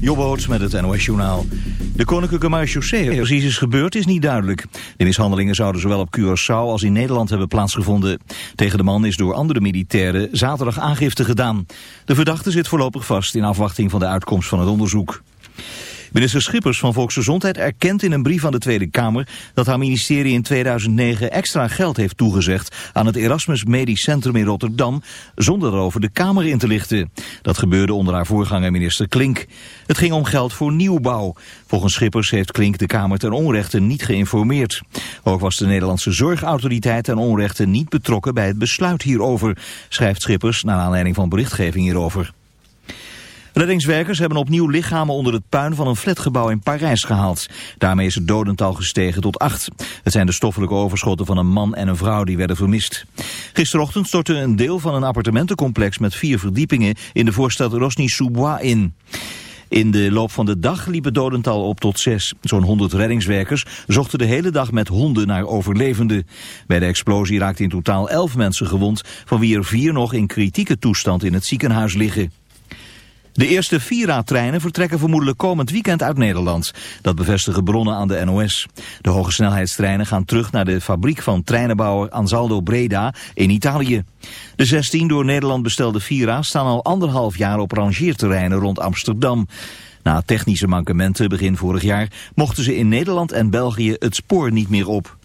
Jobboots met het NOS Journaal. De koninklijke marechaussee precies is gebeurd is niet duidelijk. De mishandelingen zouden zowel op Curaçao als in Nederland hebben plaatsgevonden. Tegen de man is door andere militairen zaterdag aangifte gedaan. De verdachte zit voorlopig vast in afwachting van de uitkomst van het onderzoek. Minister Schippers van Volksgezondheid erkent in een brief aan de Tweede Kamer dat haar ministerie in 2009 extra geld heeft toegezegd aan het Erasmus Medisch Centrum in Rotterdam zonder erover de Kamer in te lichten. Dat gebeurde onder haar voorganger minister Klink. Het ging om geld voor nieuwbouw. Volgens Schippers heeft Klink de Kamer ten onrechte niet geïnformeerd. Ook was de Nederlandse Zorgautoriteit ten onrechte niet betrokken bij het besluit hierover, schrijft Schippers naar aanleiding van berichtgeving hierover. Reddingswerkers hebben opnieuw lichamen onder het puin van een flatgebouw in Parijs gehaald. Daarmee is het dodental gestegen tot acht. Het zijn de stoffelijke overschotten van een man en een vrouw die werden vermist. Gisterochtend stortte een deel van een appartementencomplex met vier verdiepingen in de voorstad Rosny-sous-Bois in. In de loop van de dag liep het dodental op tot zes. Zo'n 100 reddingswerkers zochten de hele dag met honden naar overlevenden. Bij de explosie raakten in totaal elf mensen gewond, van wie er vier nog in kritieke toestand in het ziekenhuis liggen. De eerste Vira-treinen vertrekken vermoedelijk komend weekend uit Nederland. Dat bevestigen bronnen aan de NOS. De hogesnelheidstreinen gaan terug naar de fabriek van treinenbouwer Ansaldo Breda in Italië. De 16 door Nederland bestelde Vira's staan al anderhalf jaar op rangeerterreinen rond Amsterdam. Na technische mankementen begin vorig jaar mochten ze in Nederland en België het spoor niet meer op.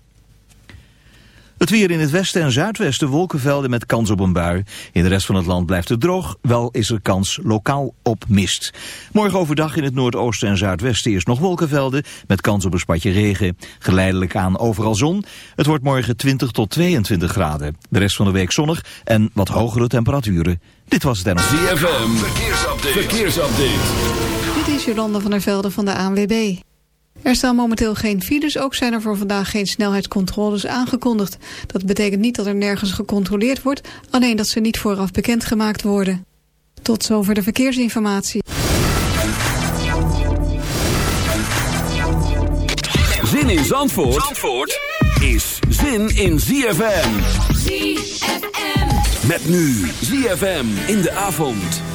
Het weer in het westen en zuidwesten wolkenvelden met kans op een bui. In de rest van het land blijft het droog, wel is er kans lokaal op mist. Morgen overdag in het noordoosten en zuidwesten eerst nog wolkenvelden... met kans op een spatje regen. Geleidelijk aan overal zon. Het wordt morgen 20 tot 22 graden. De rest van de week zonnig en wat hogere temperaturen. Dit was het NLV. ZFM, verkeersupdate. verkeersupdate. Dit is Jolanda van der Velde van de ANWB. Er staan momenteel geen files, ook zijn er voor vandaag geen snelheidscontroles aangekondigd. Dat betekent niet dat er nergens gecontroleerd wordt, alleen dat ze niet vooraf bekendgemaakt worden. Tot zover de verkeersinformatie. Zin in Zandvoort, Zandvoort is zin in ZFM. ZFM. Met nu ZFM in de avond.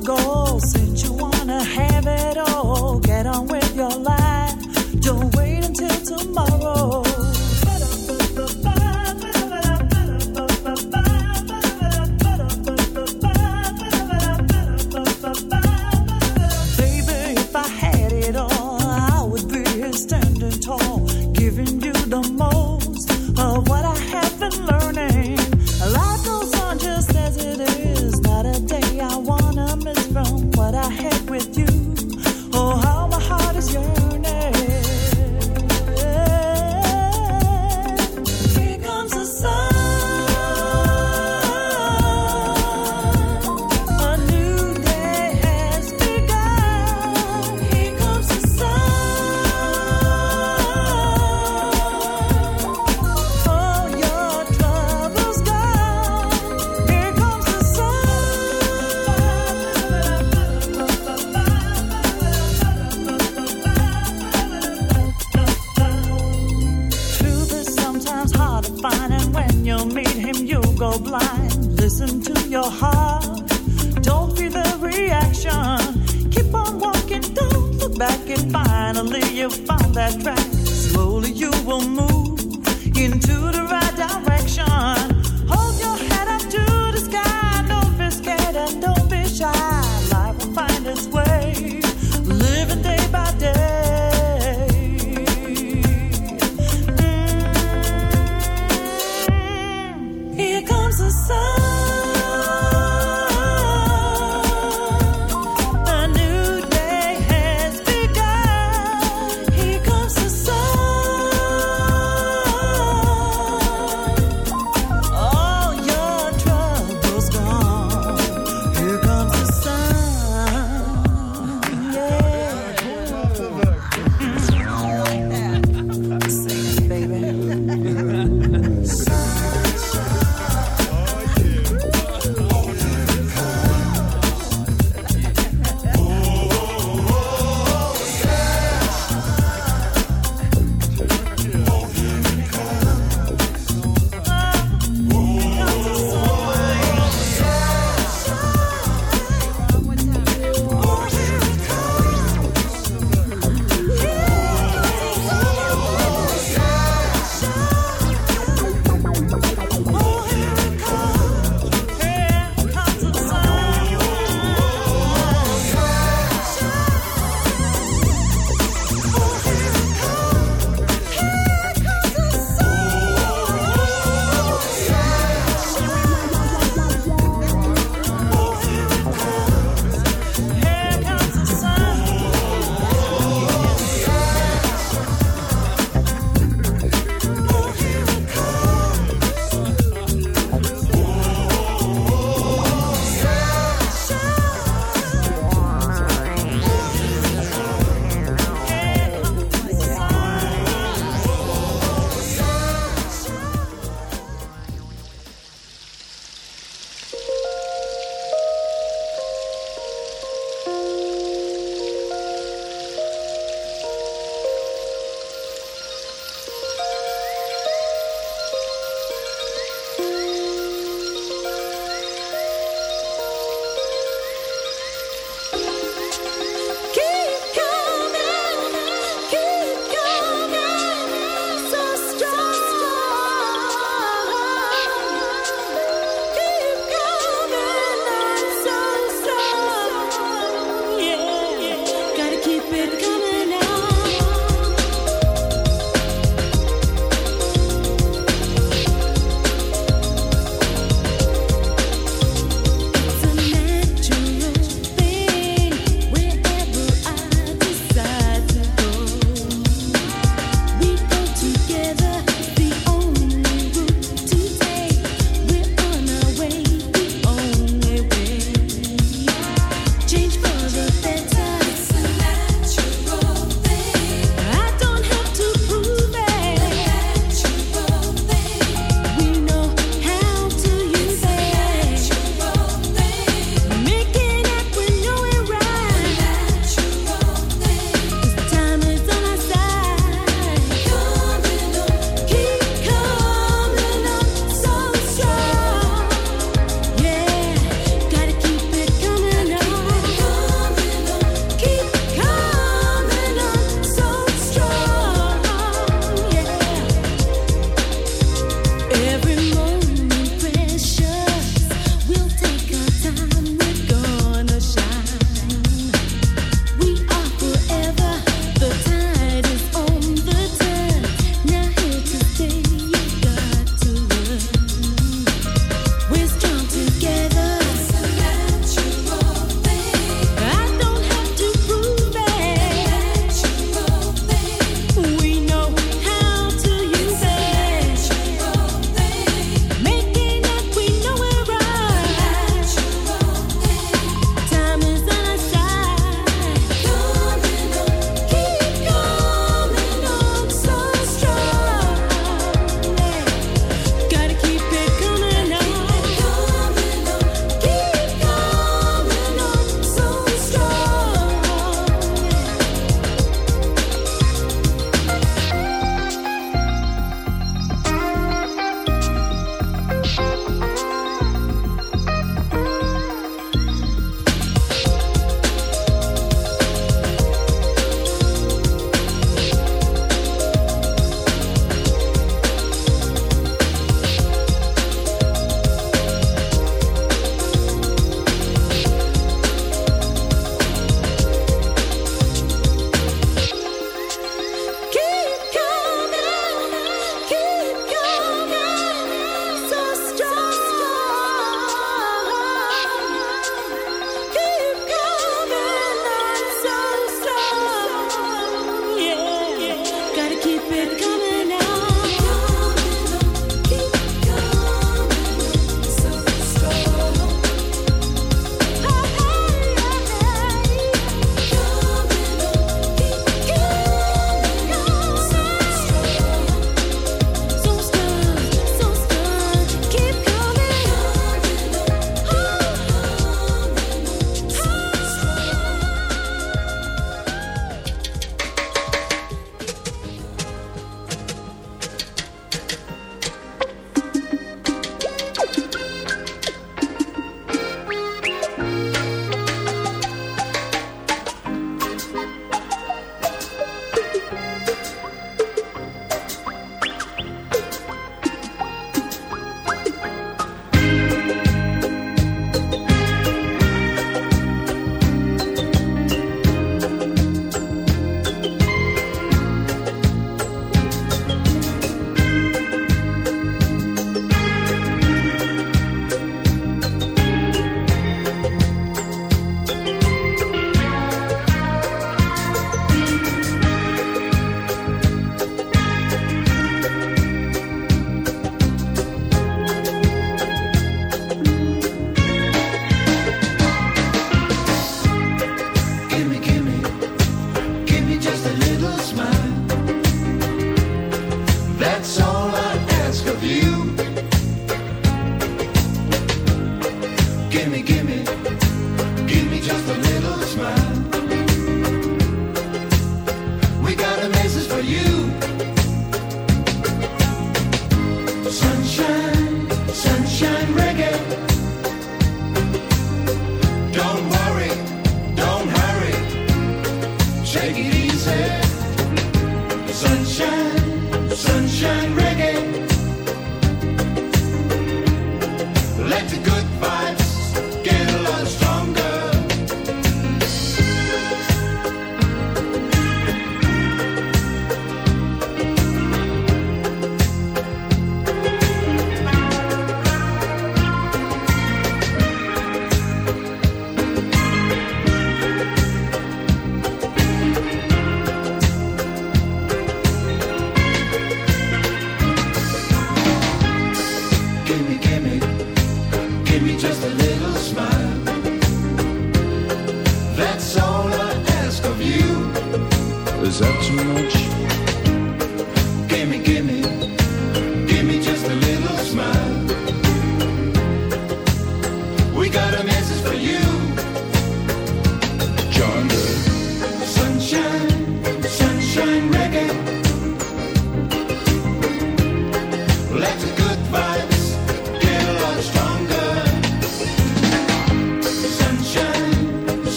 goal. Since you wanna have it all, get on with your life.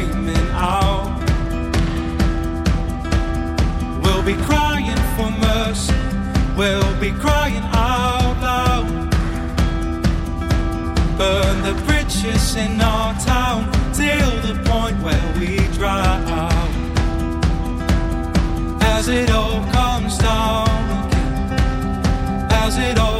screaming out. We'll be crying for mercy, we'll be crying out loud. Burn the bridges in our town till the point where we drown. As it all comes down, as it all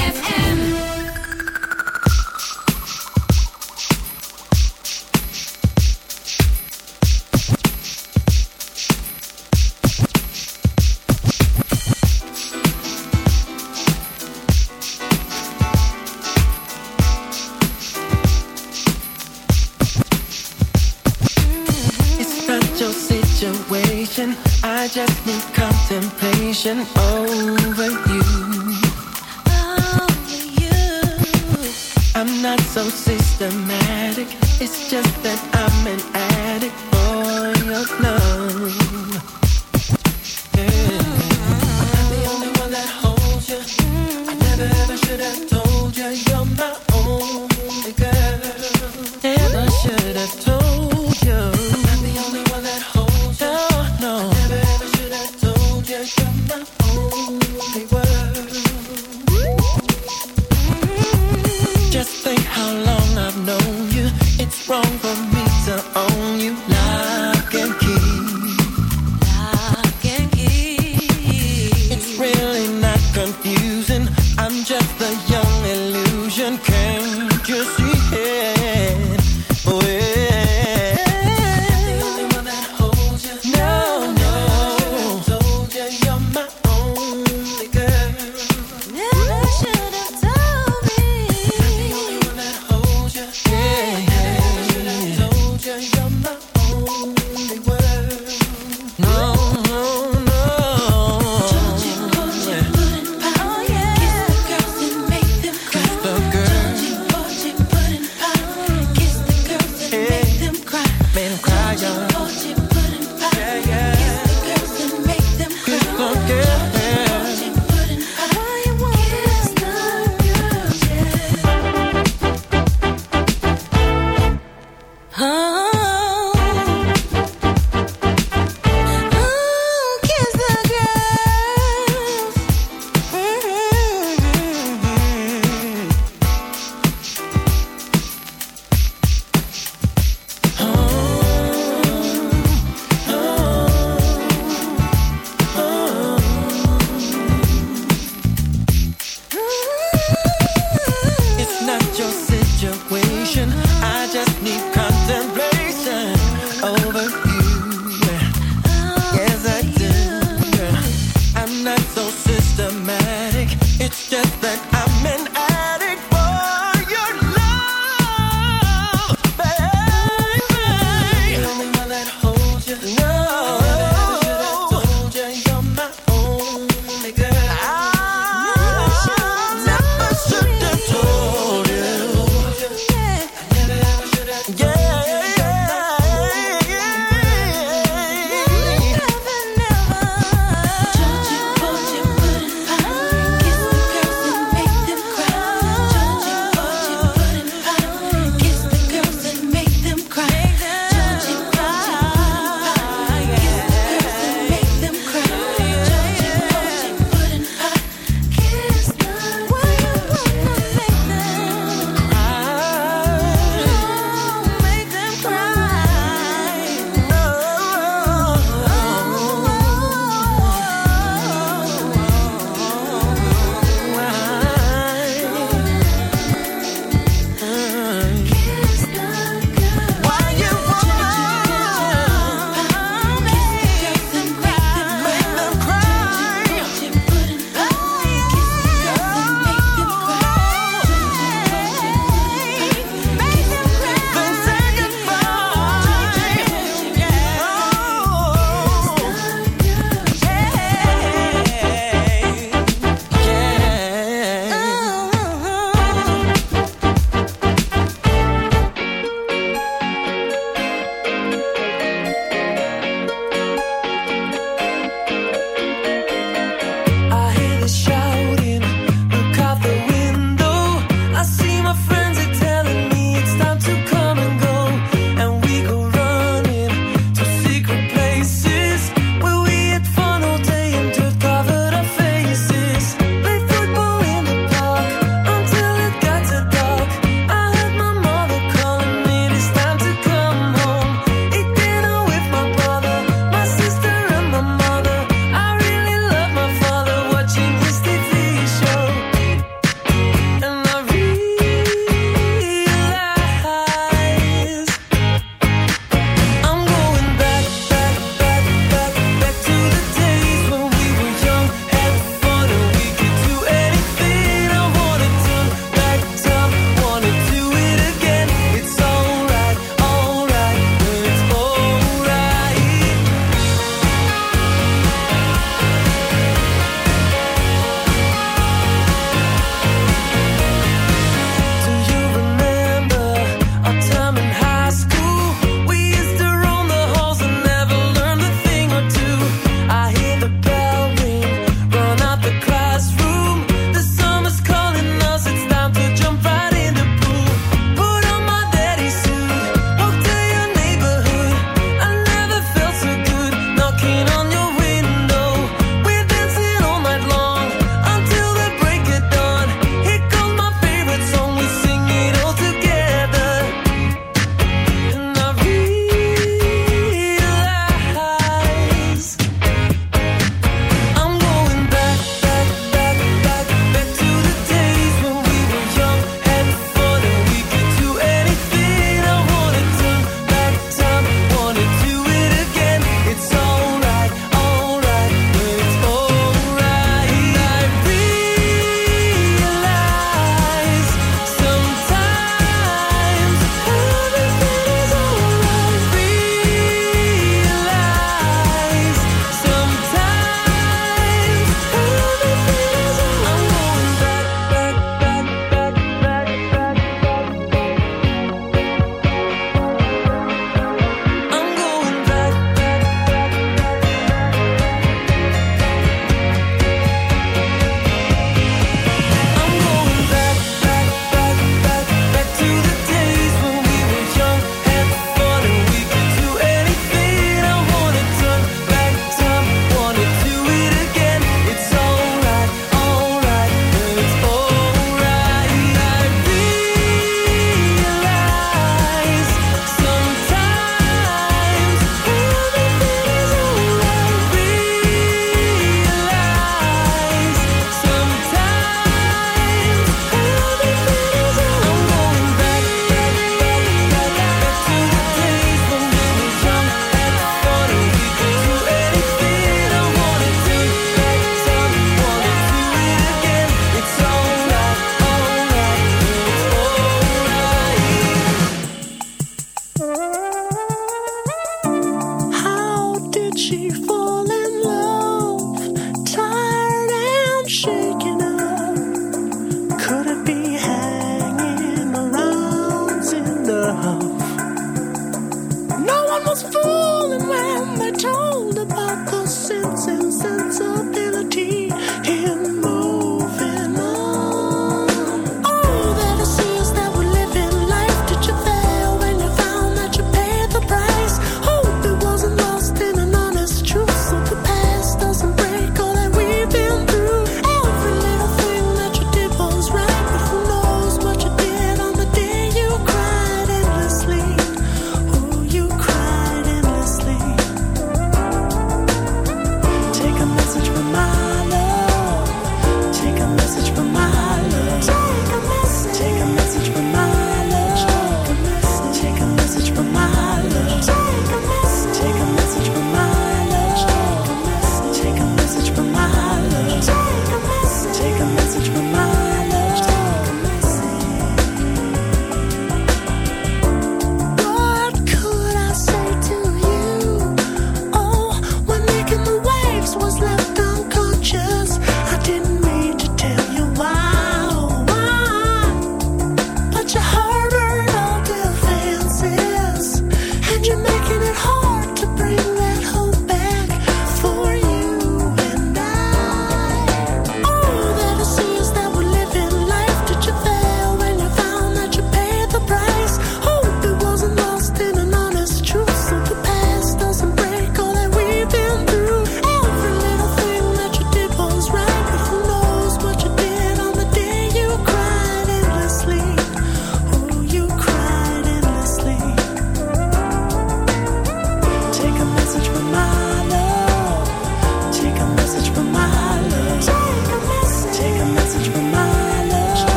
didn't known you, it's wrong for me.